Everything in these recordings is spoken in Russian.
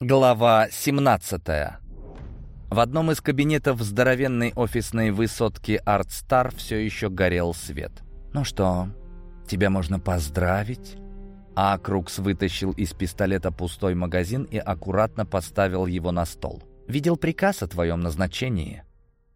Глава 17 В одном из кабинетов здоровенной офисной высотки «Артстар» все еще горел свет. «Ну что, тебя можно поздравить?» А Крукс вытащил из пистолета пустой магазин и аккуратно поставил его на стол. «Видел приказ о твоем назначении?»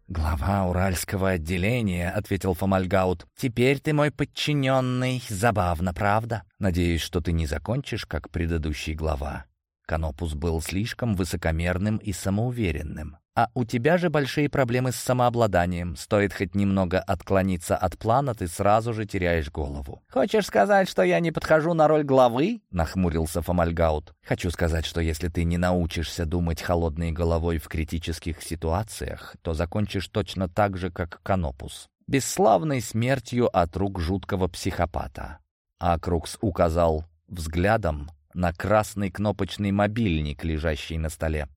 «Глава Уральского отделения», — ответил Фомальгаут. «Теперь ты мой подчиненный. Забавно, правда? Надеюсь, что ты не закончишь, как предыдущий глава». Канопус был слишком высокомерным и самоуверенным. А у тебя же большие проблемы с самообладанием. Стоит хоть немного отклониться от плана, ты сразу же теряешь голову. «Хочешь сказать, что я не подхожу на роль главы?» — нахмурился Фомальгаут. «Хочу сказать, что если ты не научишься думать холодной головой в критических ситуациях, то закончишь точно так же, как Канопус. Бесславной смертью от рук жуткого психопата». А Крукс указал взглядом на красный кнопочный мобильник, лежащий на столе.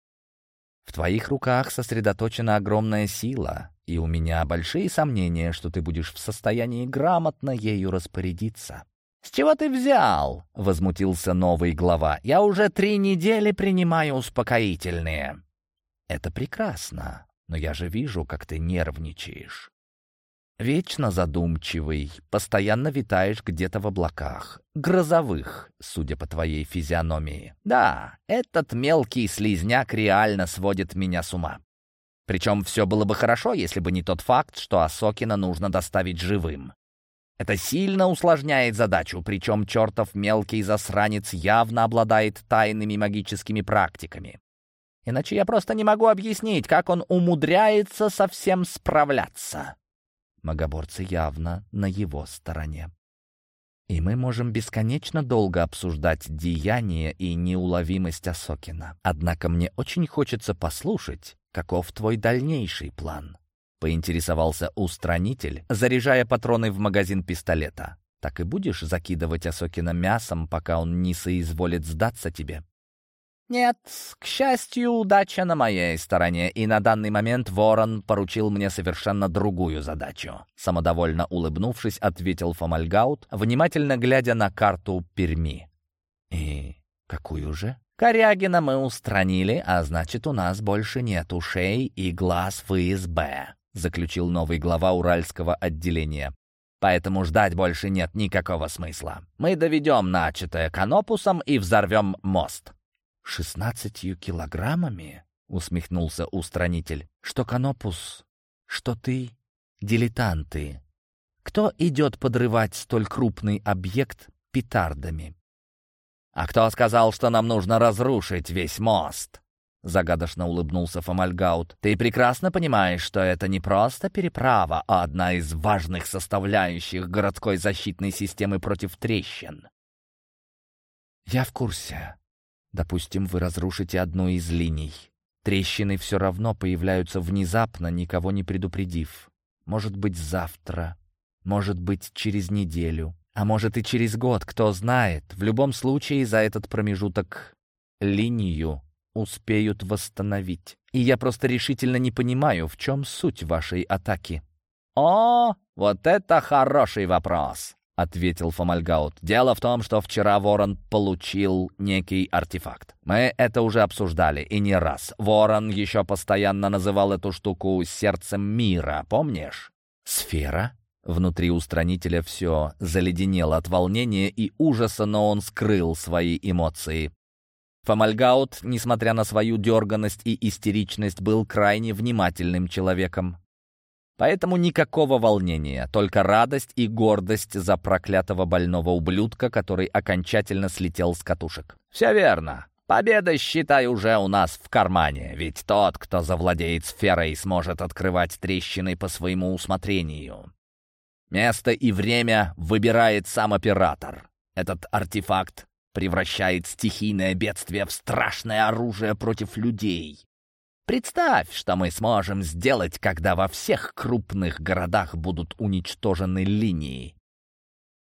В твоих руках сосредоточена огромная сила, и у меня большие сомнения, что ты будешь в состоянии грамотно ею распорядиться». «С чего ты взял?» — возмутился новый глава. «Я уже три недели принимаю успокоительные». «Это прекрасно, но я же вижу, как ты нервничаешь. Вечно задумчивый, постоянно витаешь где-то в облаках. Грозовых, судя по твоей физиономии. Да, этот мелкий слизняк реально сводит меня с ума. Причем все было бы хорошо, если бы не тот факт, что Осокина нужно доставить живым. Это сильно усложняет задачу, причем чертов мелкий засранец явно обладает тайными магическими практиками. Иначе я просто не могу объяснить, как он умудряется со всем справляться. Магоборцы явно на его стороне. И мы можем бесконечно долго обсуждать деяние и неуловимость Осокина. Однако мне очень хочется послушать, каков твой дальнейший план. Поинтересовался устранитель, заряжая патроны в магазин пистолета. Так и будешь закидывать Осокина мясом, пока он не соизволит сдаться тебе? «Нет, к счастью, удача на моей стороне, и на данный момент Ворон поручил мне совершенно другую задачу». Самодовольно улыбнувшись, ответил Фомальгаут, внимательно глядя на карту Перми. «И какую же?» «Корягина мы устранили, а значит, у нас больше нет ушей и глаз в ИСБ», заключил новый глава Уральского отделения. «Поэтому ждать больше нет никакого смысла. Мы доведем начатое канопусом и взорвем мост». «Шестнадцатью килограммами?» — усмехнулся устранитель. «Что Канопус, что ты — дилетанты. Кто идет подрывать столь крупный объект петардами?» «А кто сказал, что нам нужно разрушить весь мост?» Загадочно улыбнулся Фомальгаут. «Ты прекрасно понимаешь, что это не просто переправа, а одна из важных составляющих городской защитной системы против трещин». «Я в курсе», Допустим, вы разрушите одну из линий. Трещины все равно появляются внезапно, никого не предупредив. Может быть, завтра, может быть, через неделю, а может и через год, кто знает. В любом случае, за этот промежуток линию успеют восстановить. И я просто решительно не понимаю, в чем суть вашей атаки. «О, вот это хороший вопрос!» — ответил Фомальгаут. «Дело в том, что вчера Ворон получил некий артефакт. Мы это уже обсуждали, и не раз. Ворон еще постоянно называл эту штуку «сердцем мира», помнишь?» «Сфера?» Внутри устранителя все заледенело от волнения и ужаса, но он скрыл свои эмоции. Фомальгаут, несмотря на свою дерганность и истеричность, был крайне внимательным человеком. Поэтому никакого волнения, только радость и гордость за проклятого больного ублюдка, который окончательно слетел с катушек. «Все верно. Победа, считай, уже у нас в кармане, ведь тот, кто завладеет сферой, сможет открывать трещины по своему усмотрению. Место и время выбирает сам оператор. Этот артефакт превращает стихийное бедствие в страшное оружие против людей. Представь, что мы сможем сделать, когда во всех крупных городах будут уничтожены линии.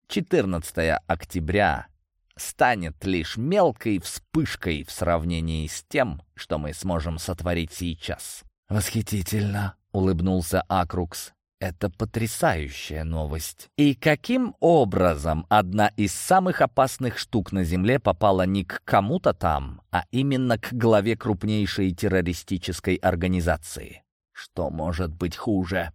14 октября станет лишь мелкой вспышкой в сравнении с тем, что мы сможем сотворить сейчас. «Восхитительно!» — улыбнулся Акрукс. Это потрясающая новость. И каким образом одна из самых опасных штук на Земле попала не к кому-то там, а именно к главе крупнейшей террористической организации? Что может быть хуже?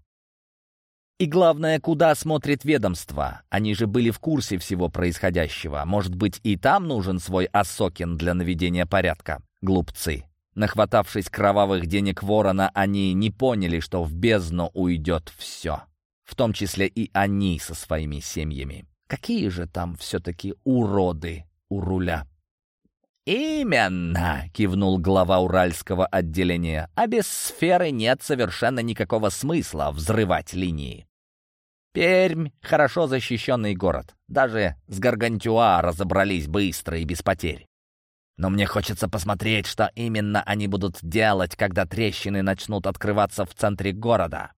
И главное, куда смотрит ведомство? Они же были в курсе всего происходящего. Может быть, и там нужен свой Осокин для наведения порядка? Глупцы. Нахватавшись кровавых денег ворона, они не поняли, что в бездну уйдет все. В том числе и они со своими семьями. Какие же там все-таки уроды у руля? «Именно!» — кивнул глава уральского отделения. «А без сферы нет совершенно никакого смысла взрывать линии. Пермь — хорошо защищенный город. Даже с Гаргантюа разобрались быстро и без потерь. Но мне хочется посмотреть, что именно они будут делать, когда трещины начнут открываться в центре города.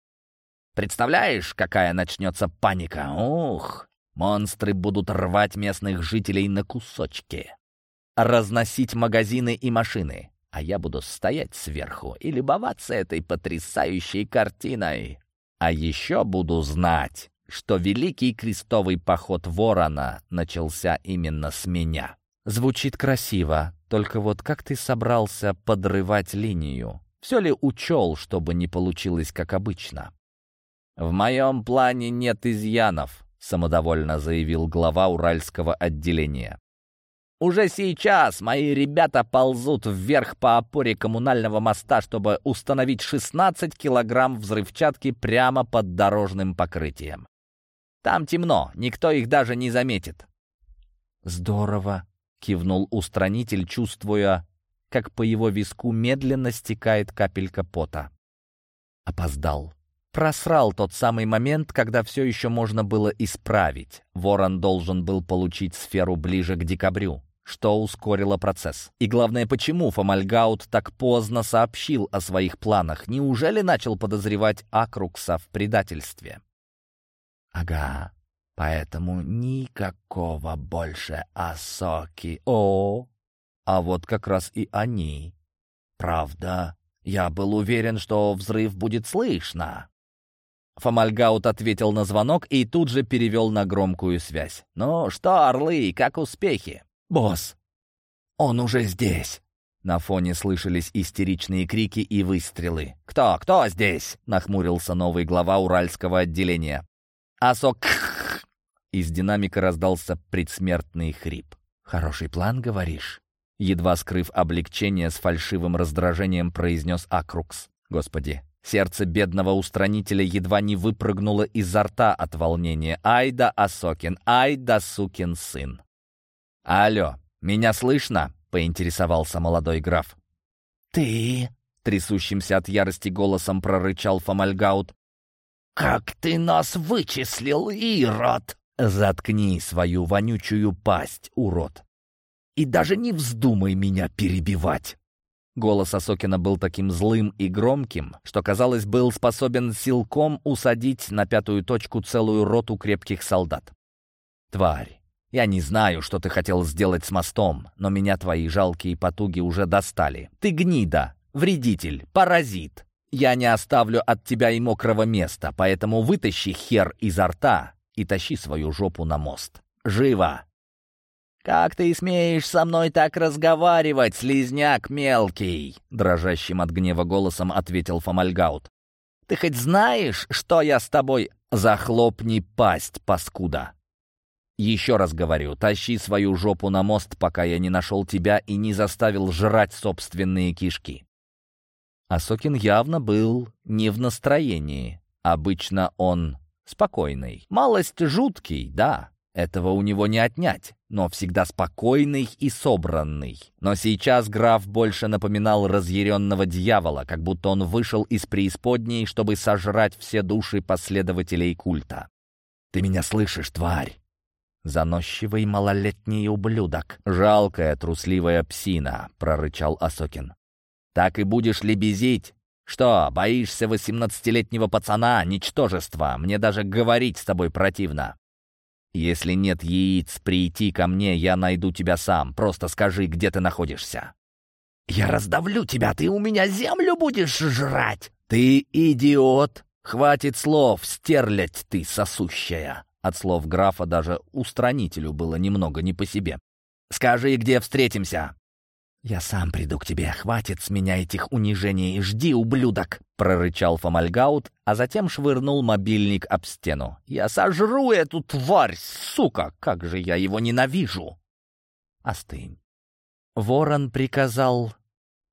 Представляешь, какая начнется паника? Ух! Монстры будут рвать местных жителей на кусочки. Разносить магазины и машины. А я буду стоять сверху и любоваться этой потрясающей картиной. А еще буду знать, что Великий Крестовый Поход Ворона начался именно с меня. Звучит красиво, только вот как ты собрался подрывать линию? Все ли учел, чтобы не получилось как обычно? «В моем плане нет изъянов», — самодовольно заявил глава Уральского отделения. «Уже сейчас мои ребята ползут вверх по опоре коммунального моста, чтобы установить 16 килограмм взрывчатки прямо под дорожным покрытием. Там темно, никто их даже не заметит». «Здорово», — кивнул устранитель, чувствуя, как по его виску медленно стекает капелька пота. Опоздал. Просрал тот самый момент, когда все еще можно было исправить. Ворон должен был получить сферу ближе к декабрю, что ускорило процесс. И главное, почему Фомальгаут так поздно сообщил о своих планах? Неужели начал подозревать Акрукса в предательстве? «Ага, Поэтому никакого больше Асоки. О, а вот как раз и они. Правда, я был уверен, что взрыв будет слышно. Фомальгаут ответил на звонок и тут же перевел на громкую связь. «Ну что, орлы, как успехи?» «Босс, он уже здесь!» На фоне слышались истеричные крики и выстрелы. «Кто? Кто здесь?» — нахмурился новый глава Уральского отделения. «Асок...» Из динамика раздался предсмертный хрип. «Хороший план, говоришь?» Едва скрыв облегчение с фальшивым раздражением, произнес Акрукс. «Господи, сердце бедного устранителя едва не выпрыгнуло изо рта от волнения. Ай да Асокин, ай да сукин сын!» «Алло, меня слышно?» — поинтересовался молодой граф. «Ты?» — трясущимся от ярости голосом прорычал Фомальгаут. «Как ты нас вычислил, Ирод!» «Заткни свою вонючую пасть, урод! И даже не вздумай меня перебивать!» Голос Осокина был таким злым и громким, что, казалось, был способен силком усадить на пятую точку целую роту крепких солдат. «Тварь, я не знаю, что ты хотел сделать с мостом, но меня твои жалкие потуги уже достали. Ты гнида, вредитель, паразит. Я не оставлю от тебя и мокрого места, поэтому вытащи хер изо рта и тащи свою жопу на мост. Живо!» «Как ты смеешь со мной так разговаривать, слизняк мелкий?» Дрожащим от гнева голосом ответил Фомальгаут. «Ты хоть знаешь, что я с тобой...» «Захлопни пасть, паскуда!» «Еще раз говорю, тащи свою жопу на мост, пока я не нашел тебя и не заставил жрать собственные кишки». Асокин явно был не в настроении. Обычно он Спокойный. Малость жуткий, да, этого у него не отнять, но всегда спокойный и собранный. Но сейчас граф больше напоминал разъяренного дьявола, как будто он вышел из преисподней, чтобы сожрать все души последователей культа. «Ты меня слышишь, тварь?» «Заносчивый малолетний ублюдок, жалкая трусливая псина», — прорычал Асокин. «Так и будешь лебезить, «Что, боишься восемнадцатилетнего пацана, ничтожества? Мне даже говорить с тобой противно. Если нет яиц прийти ко мне, я найду тебя сам. Просто скажи, где ты находишься». «Я раздавлю тебя, ты у меня землю будешь жрать!» «Ты идиот!» — «Хватит слов, стерлядь ты сосущая!» От слов графа даже устранителю было немного не по себе. «Скажи, где встретимся?» «Я сам приду к тебе. Хватит с меня этих унижений. Жди, ублюдок!» — прорычал Фомальгаут, а затем швырнул мобильник об стену. «Я сожру эту тварь, сука! Как же я его ненавижу!» «Остынь». Ворон приказал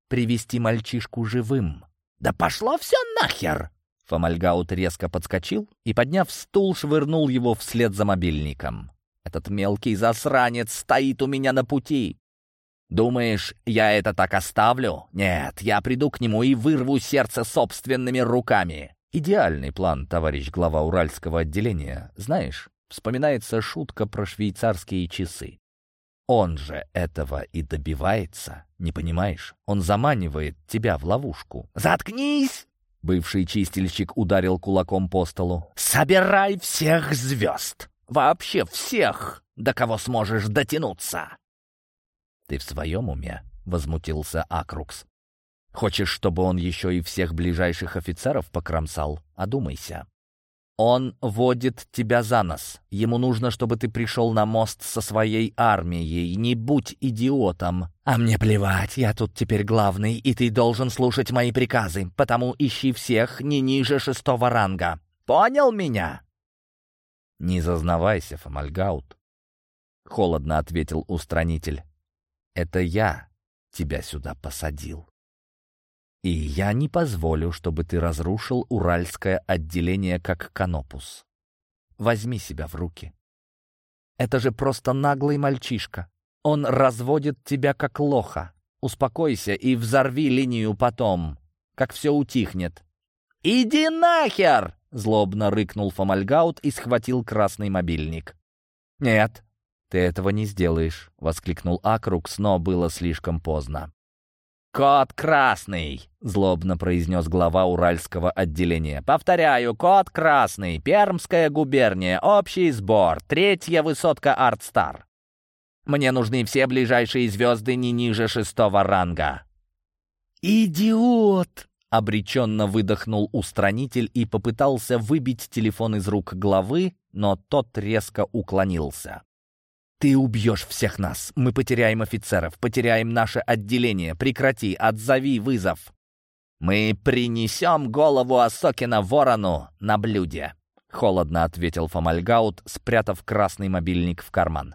привести мальчишку живым. «Да пошло все нахер!» Фомальгаут резко подскочил и, подняв стул, швырнул его вслед за мобильником. «Этот мелкий засранец стоит у меня на пути!» «Думаешь, я это так оставлю? Нет, я приду к нему и вырву сердце собственными руками!» Идеальный план, товарищ глава Уральского отделения. Знаешь, вспоминается шутка про швейцарские часы. Он же этого и добивается, не понимаешь? Он заманивает тебя в ловушку. «Заткнись!» Бывший чистильщик ударил кулаком по столу. «Собирай всех звезд! Вообще всех, до кого сможешь дотянуться!» «Ты в своем уме?» — возмутился Акрукс. «Хочешь, чтобы он еще и всех ближайших офицеров покромсал? Одумайся. Он водит тебя за нос. Ему нужно, чтобы ты пришел на мост со своей армией. Не будь идиотом. А мне плевать, я тут теперь главный, и ты должен слушать мои приказы, потому ищи всех не ниже шестого ранга. Понял меня?» «Не зазнавайся, Фомальгаут», — холодно ответил устранитель. «Это я тебя сюда посадил». И я не позволю, чтобы ты разрушил уральское отделение как канопус. Возьми себя в руки. Это же просто наглый мальчишка. Он разводит тебя как лоха. Успокойся и взорви линию потом, как все утихнет. «Иди нахер!» — злобно рыкнул Фомальгаут и схватил красный мобильник. «Нет, ты этого не сделаешь», — воскликнул Акрукс, но было слишком поздно. «Код красный!» — злобно произнес глава Уральского отделения. «Повторяю, код красный. Пермская губерния. Общий сбор. Третья высотка Артстар. Мне нужны все ближайшие звезды не ниже шестого ранга». «Идиот!» — обреченно выдохнул устранитель и попытался выбить телефон из рук главы, но тот резко уклонился. «Ты убьешь всех нас. Мы потеряем офицеров, потеряем наше отделение. Прекрати, отзови вызов». «Мы принесем голову Осокина ворону на блюде», — холодно ответил Фомальгаут, спрятав красный мобильник в карман.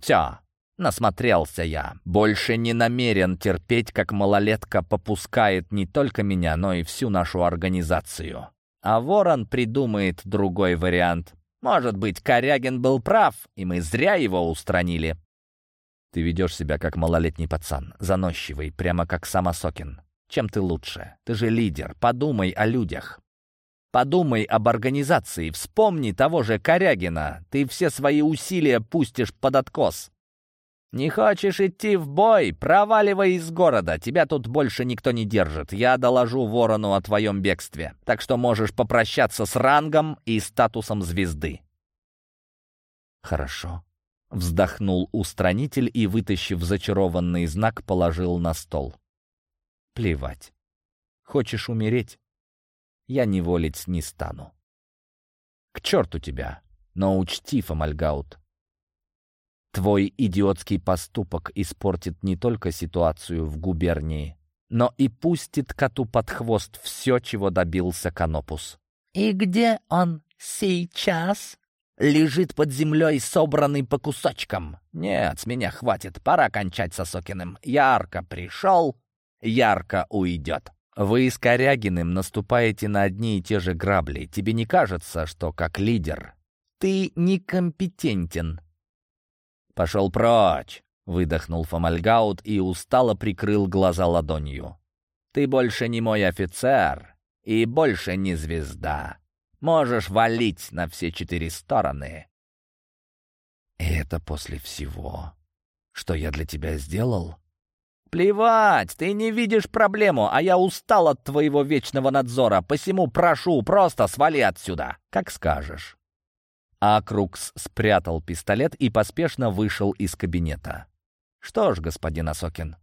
«Все, насмотрелся я. Больше не намерен терпеть, как малолетка попускает не только меня, но и всю нашу организацию. А ворон придумает другой вариант. Может быть, Корягин был прав, и мы зря его устранили. Ты ведешь себя как малолетний пацан, заносчивый, прямо как Самосокин. Чем ты лучше? Ты же лидер. Подумай о людях. Подумай об организации. Вспомни того же Корягина. Ты все свои усилия пустишь под откос. «Не хочешь идти в бой? Проваливай из города. Тебя тут больше никто не держит. Я доложу ворону о твоем бегстве. Так что можешь попрощаться с рангом и статусом звезды». «Хорошо», — вздохнул устранитель и, вытащив зачарованный знак, положил на стол. «Плевать. Хочешь умереть? Я не волить не стану». «К черту тебя! Но учти, Фомальгаут, Твой идиотский поступок испортит не только ситуацию в губернии, но и пустит коту под хвост все, чего добился Канопус. «И где он сейчас?» «Лежит под землей, собранный по кусочкам. Нет, с меня хватит, пора кончать со Сокиным. Ярко пришел, ярко уйдет». Вы с Корягиным наступаете на одни и те же грабли. Тебе не кажется, что как лидер ты некомпетентен «Пошел прочь!» — выдохнул Фомальгаут и устало прикрыл глаза ладонью. «Ты больше не мой офицер и больше не звезда. Можешь валить на все четыре стороны». «И это после всего, что я для тебя сделал?» «Плевать, ты не видишь проблему, а я устал от твоего вечного надзора, посему прошу, просто свали отсюда, как скажешь». Акрукс спрятал пистолет и поспешно вышел из кабинета. «Что ж, господин Осокин,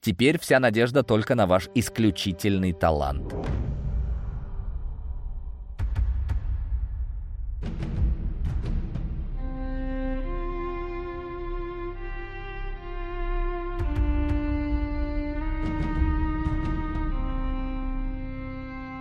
теперь вся надежда только на ваш исключительный талант».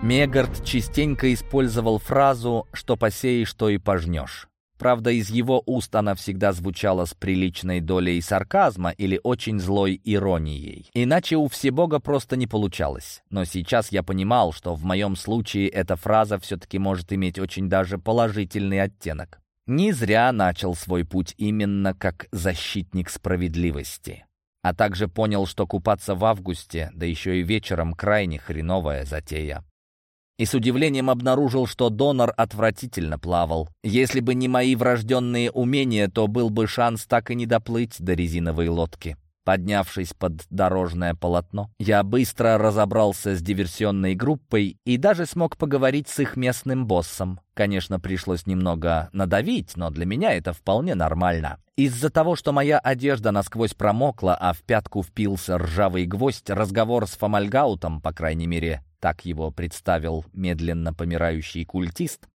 Мегард частенько использовал фразу «что посеешь, то и пожнешь». Правда, из его уст она всегда звучала с приличной долей сарказма или очень злой иронией. Иначе у Всебога просто не получалось. Но сейчас я понимал, что в моем случае эта фраза все-таки может иметь очень даже положительный оттенок. Не зря начал свой путь именно как защитник справедливости. А также понял, что купаться в августе, да еще и вечером, крайне хреновая затея и с удивлением обнаружил, что донор отвратительно плавал. Если бы не мои врожденные умения, то был бы шанс так и не доплыть до резиновой лодки. Поднявшись под дорожное полотно, я быстро разобрался с диверсионной группой и даже смог поговорить с их местным боссом. Конечно, пришлось немного надавить, но для меня это вполне нормально. Из-за того, что моя одежда насквозь промокла, а в пятку впился ржавый гвоздь, разговор с Фомальгаутом, по крайней мере, так его представил медленно помирающий культист,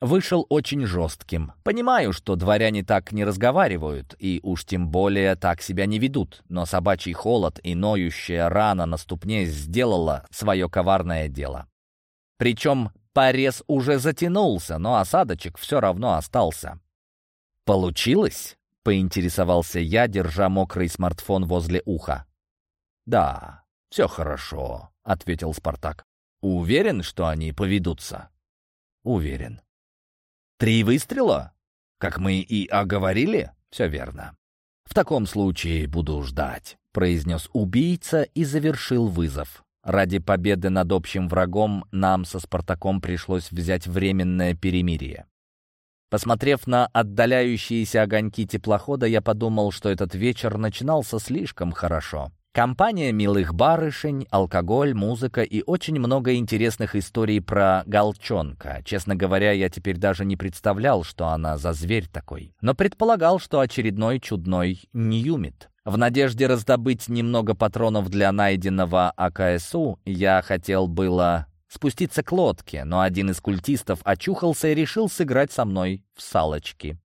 вышел очень жестким. Понимаю, что дворяне так не разговаривают, и уж тем более так себя не ведут, но собачий холод и ноющая рана на ступне сделала свое коварное дело. Причем порез уже затянулся, но осадочек все равно остался. «Получилось?» — поинтересовался я, держа мокрый смартфон возле уха. «Да, все хорошо», — ответил Спартак. «Уверен, что они поведутся?» «Уверен». «Три выстрела? Как мы и оговорили?» «Все верно». «В таком случае буду ждать», — произнес убийца и завершил вызов. Ради победы над общим врагом нам со Спартаком пришлось взять временное перемирие. Посмотрев на отдаляющиеся огоньки теплохода, я подумал, что этот вечер начинался слишком хорошо. Компания милых барышень, алкоголь, музыка и очень много интересных историй про Галчонка. Честно говоря, я теперь даже не представлял, что она за зверь такой. Но предполагал, что очередной чудной Ньюмит. В надежде раздобыть немного патронов для найденного АКСУ, я хотел было спуститься к лодке, но один из культистов очухался и решил сыграть со мной в салочки.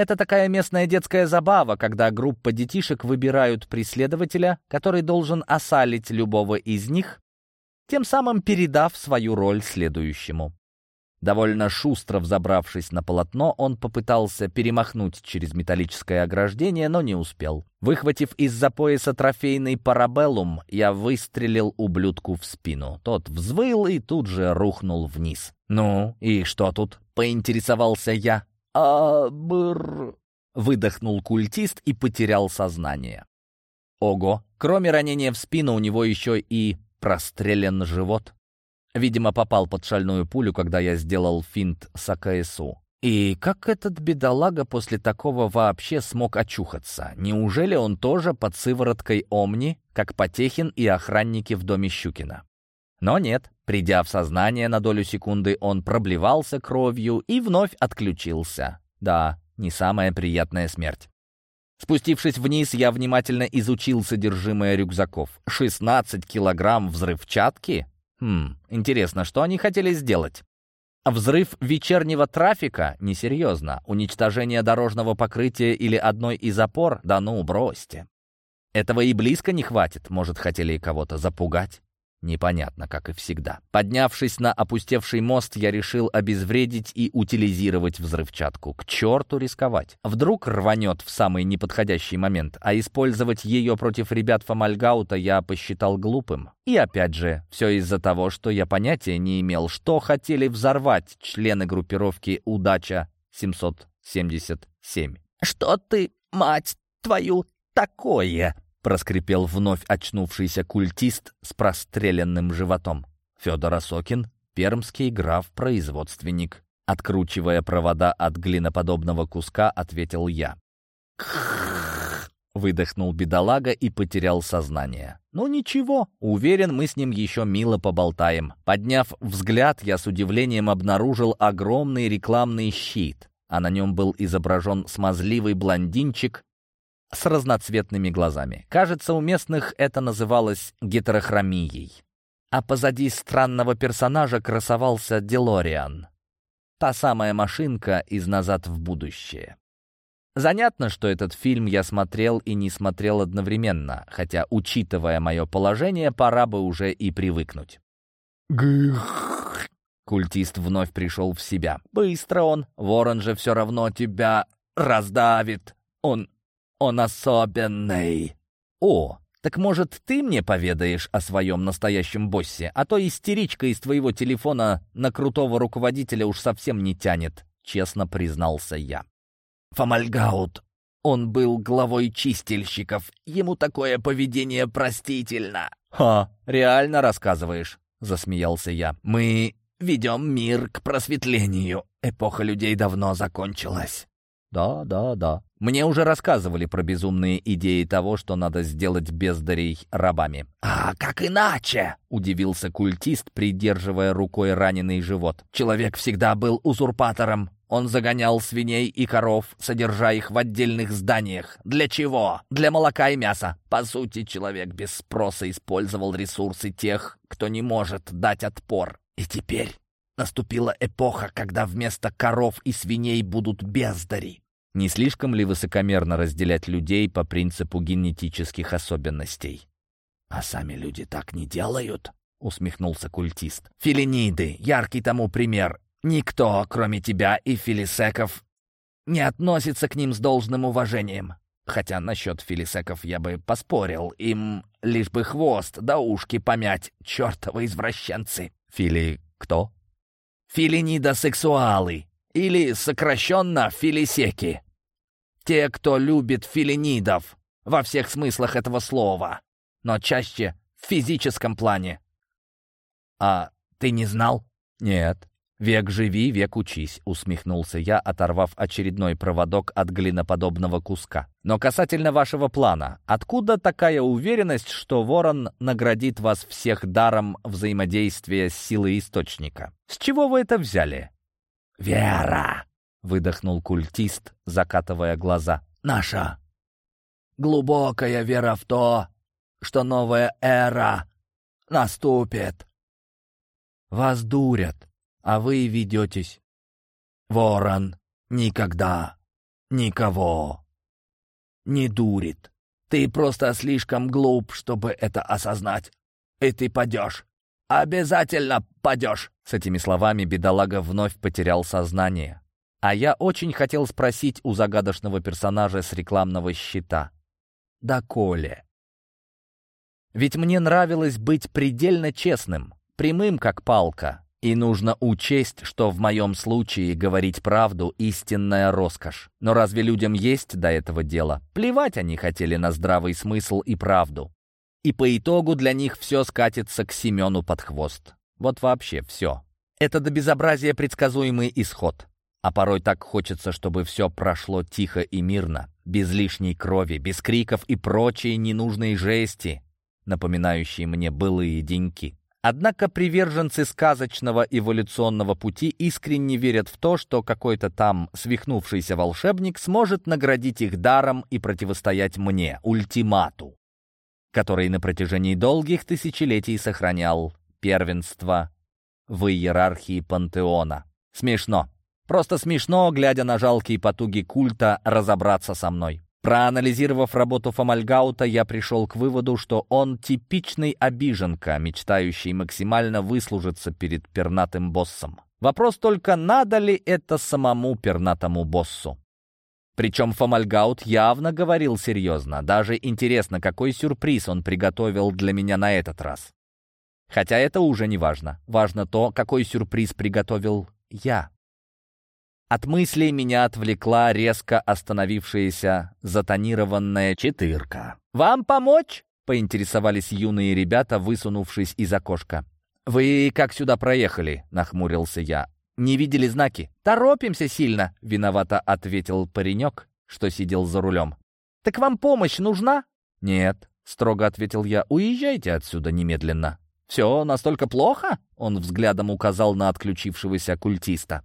Это такая местная детская забава, когда группа детишек выбирают преследователя, который должен осалить любого из них, тем самым передав свою роль следующему. Довольно шустро взобравшись на полотно, он попытался перемахнуть через металлическое ограждение, но не успел. Выхватив из-за пояса трофейный парабеллум, я выстрелил ублюдку в спину. Тот взвыл и тут же рухнул вниз. «Ну, и что тут?» — поинтересовался я а бр выдохнул культист и потерял сознание. Ого, кроме ранения в спину у него еще и прострелен живот. Видимо, попал под шальную пулю, когда я сделал финт с АКСУ. И как этот бедолага после такого вообще смог очухаться? Неужели он тоже под сывороткой Омни, как Потехин и охранники в доме Щукина? Но нет, придя в сознание на долю секунды, он проблевался кровью и вновь отключился. Да, не самая приятная смерть. Спустившись вниз, я внимательно изучил содержимое рюкзаков. 16 килограмм взрывчатки? Хм, интересно, что они хотели сделать? Взрыв вечернего трафика? Несерьезно. Уничтожение дорожного покрытия или одной из опор? Да ну, бросьте. Этого и близко не хватит. Может, хотели кого-то запугать? Непонятно, как и всегда. Поднявшись на опустевший мост, я решил обезвредить и утилизировать взрывчатку. К черту рисковать. Вдруг рванет в самый неподходящий момент, а использовать ее против ребят Фомальгаута я посчитал глупым. И опять же, все из-за того, что я понятия не имел, что хотели взорвать члены группировки «Удача-777». «Что ты, мать твою, такое?» — проскрипел вновь очнувшийся культист с простреленным животом. Федор Осокин, пермский граф-производственник. Откручивая провода от глиноподобного куска, ответил я. Выдохнул бедолага и потерял сознание. «Ну ничего, уверен, мы с ним еще мило поболтаем». Подняв взгляд, я с удивлением обнаружил огромный рекламный щит, а на нем был изображен смазливый блондинчик с разноцветными глазами. Кажется, у местных это называлось гетерохромией. А позади странного персонажа красовался Делориан. Та самая машинка из «Назад в будущее». Занятно, что этот фильм я смотрел и не смотрел одновременно, хотя, учитывая мое положение, пора бы уже и привыкнуть. Гых. Культист вновь пришел в себя. «Быстро он! Ворон же все равно тебя раздавит! Он... он особенный!» «О, так может, ты мне поведаешь о своем настоящем боссе? А то истеричка из твоего телефона на крутого руководителя уж совсем не тянет», — честно признался я. «Фомальгаут, он был главой чистильщиков. Ему такое поведение простительно». «Ха, реально рассказываешь?» — засмеялся я. «Мы ведем мир к просветлению. Эпоха людей давно закончилась». «Да, да, да. Мне уже рассказывали про безумные идеи того, что надо сделать бездарей рабами». «А как иначе?» — удивился культист, придерживая рукой раненый живот. «Человек всегда был узурпатором. Он загонял свиней и коров, содержа их в отдельных зданиях. Для чего? Для молока и мяса. По сути, человек без спроса использовал ресурсы тех, кто не может дать отпор. И теперь наступила эпоха, когда вместо коров и свиней будут бездари. Не слишком ли высокомерно разделять людей по принципу генетических особенностей? «А сами люди так не делают?» — усмехнулся культист. «Филиниды — яркий тому пример. Никто, кроме тебя и филисеков, не относится к ним с должным уважением. Хотя насчет филисеков я бы поспорил. Им лишь бы хвост да ушки помять, чертовы извращенцы. Фили кто? Филинидосексуалы. Или сокращенно филисеки. Те, кто любит филинидов во всех смыслах этого слова, но чаще в физическом плане. А ты не знал? Нет. «Век живи, век учись», — усмехнулся я, оторвав очередной проводок от глиноподобного куска. «Но касательно вашего плана, откуда такая уверенность, что ворон наградит вас всех даром взаимодействия с силой источника? С чего вы это взяли?» «Вера!» — выдохнул культист, закатывая глаза. «Наша глубокая вера в то, что новая эра наступит». «Вас дурят», а вы ведетесь. Ворон никогда никого не дурит. Ты просто слишком глуп, чтобы это осознать. И ты падешь. Обязательно падешь!» С этими словами бедолага вновь потерял сознание. А я очень хотел спросить у загадочного персонажа с рекламного щита. «Да, Коле?» Ведь мне нравилось быть предельно честным, прямым как палка, и нужно учесть, что в моем случае говорить правду — истинная роскошь. Но разве людям есть до этого дела? Плевать они хотели на здравый смысл и правду. И по итогу для них все скатится к Семену под хвост. Вот вообще все. Это до безобразия предсказуемый исход. А порой так хочется, чтобы все прошло тихо и мирно, без лишней крови, без криков и прочей ненужной жести, напоминающей мне былые деньки. Однако приверженцы сказочного эволюционного пути искренне верят в то, что какой-то там свихнувшийся волшебник сможет наградить их даром и противостоять мне, ультимату, который на протяжении долгих тысячелетий сохранял первенство в иерархии пантеона. Смешно. Просто смешно, глядя на жалкие потуги культа разобраться со мной. Проанализировав работу Фомальгаута, я пришел к выводу, что он типичный обиженка, мечтающий максимально выслужиться перед пернатым боссом. Вопрос только, надо ли это самому пернатому боссу. Причем Фомальгаут явно говорил серьезно. Даже интересно, какой сюрприз он приготовил для меня на этот раз. Хотя это уже не важно. Важно то, какой сюрприз приготовил я. От мыслей меня отвлекла резко остановившаяся затонированная четырка. «Вам помочь?» — поинтересовались юные ребята, высунувшись из окошка. «Вы как сюда проехали?» — нахмурился я. «Не видели знаки?» «Торопимся сильно», — виновато ответил паренек, что сидел за рулем. «Так вам помощь нужна?» «Нет», — строго ответил я. «Уезжайте отсюда немедленно». «Все настолько плохо?» — он взглядом указал на отключившегося культиста.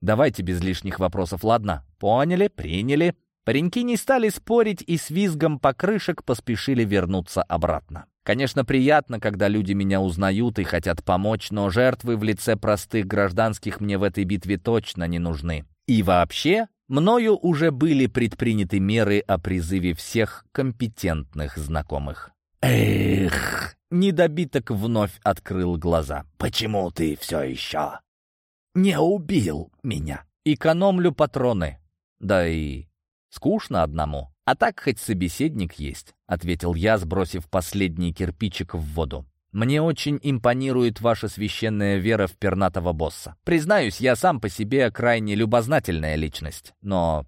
Давайте без лишних вопросов, ладно? Поняли, приняли. Пареньки не стали спорить и с визгом покрышек поспешили вернуться обратно. Конечно, приятно, когда люди меня узнают и хотят помочь, но жертвы в лице простых гражданских мне в этой битве точно не нужны. И вообще, мною уже были предприняты меры о призыве всех компетентных знакомых. «Эх!» Недобиток вновь открыл глаза. «Почему ты все еще не убил меня?» «Экономлю патроны. Да и скучно одному. А так хоть собеседник есть», — ответил я, сбросив последний кирпичик в воду. «Мне очень импонирует ваша священная вера в пернатого босса. Признаюсь, я сам по себе крайне любознательная личность, но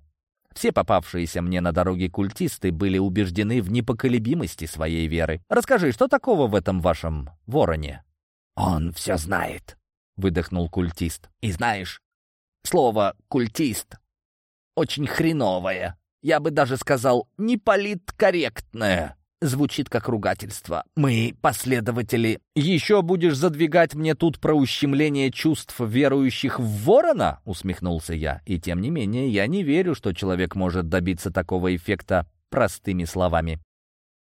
все попавшиеся мне на дороге культисты были убеждены в непоколебимости своей веры. Расскажи, что такого в этом вашем вороне?» «Он все знает», — выдохнул культист. «И знаешь, слово «культист» очень хреновое. Я бы даже сказал, неполиткорректное. Звучит как ругательство. Мы последователи. «Еще будешь задвигать мне тут про ущемление чувств верующих в ворона?» — усмехнулся я. И тем не менее, я не верю, что человек может добиться такого эффекта простыми словами.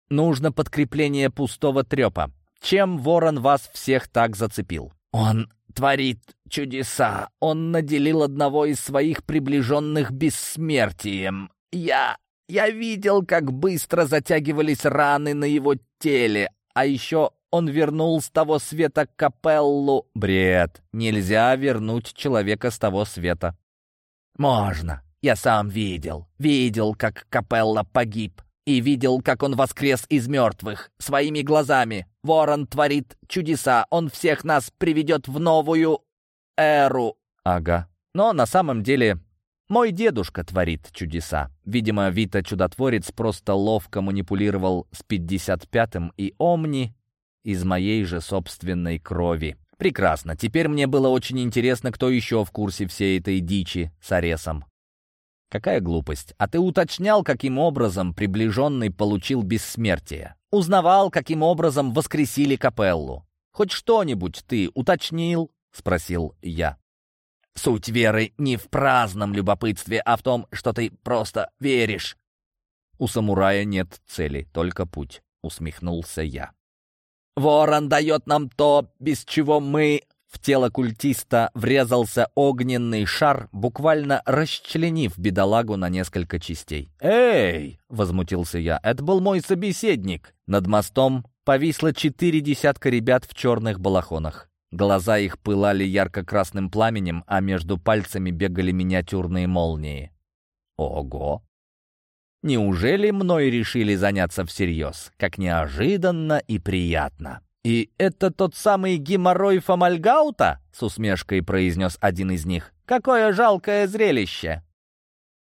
Нужно подкрепление пустого трепа. Чем ворон вас всех так зацепил? Он творит чудеса. Он наделил одного из своих приближенных бессмертием. Я... я видел, как быстро затягивались раны на его теле, а еще он вернул с того света капеллу. Бред. Нельзя вернуть человека с того света. Можно. Я сам видел. Видел, как капелла погиб. И видел, как он воскрес из мертвых. Своими глазами. Ворон творит чудеса. Он всех нас приведет в новую эру. Ага. Но на самом деле мой дедушка творит чудеса. Видимо, Вита Чудотворец просто ловко манипулировал с 55-м и Омни из моей же собственной крови. Прекрасно. Теперь мне было очень интересно, кто еще в курсе всей этой дичи с Аресом. Какая глупость. А ты уточнял, каким образом приближенный получил бессмертие? Узнавал, каким образом воскресили капеллу? Хоть что-нибудь ты уточнил? Спросил я. Суть веры не в праздном любопытстве, а в том, что ты просто веришь. У самурая нет цели, только путь, усмехнулся я. Ворон дает нам то, без чего мы... В тело культиста врезался огненный шар, буквально расчленив бедолагу на несколько частей. «Эй!» — возмутился я. «Это был мой собеседник!» Над мостом повисло четыре десятка ребят в черных балахонах. Глаза их пылали ярко-красным пламенем, а между пальцами бегали миниатюрные молнии. Ого! Неужели мной решили заняться всерьез? Как неожиданно и приятно. «И это тот самый геморрой Фомальгаута?» — с усмешкой произнес один из них. «Какое жалкое зрелище!»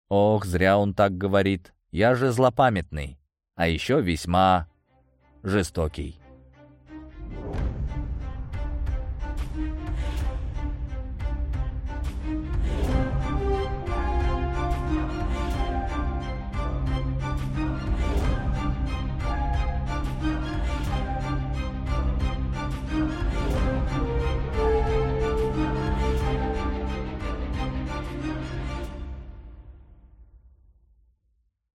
Ох, зря он так говорит. Я же злопамятный, а еще весьма жестокий.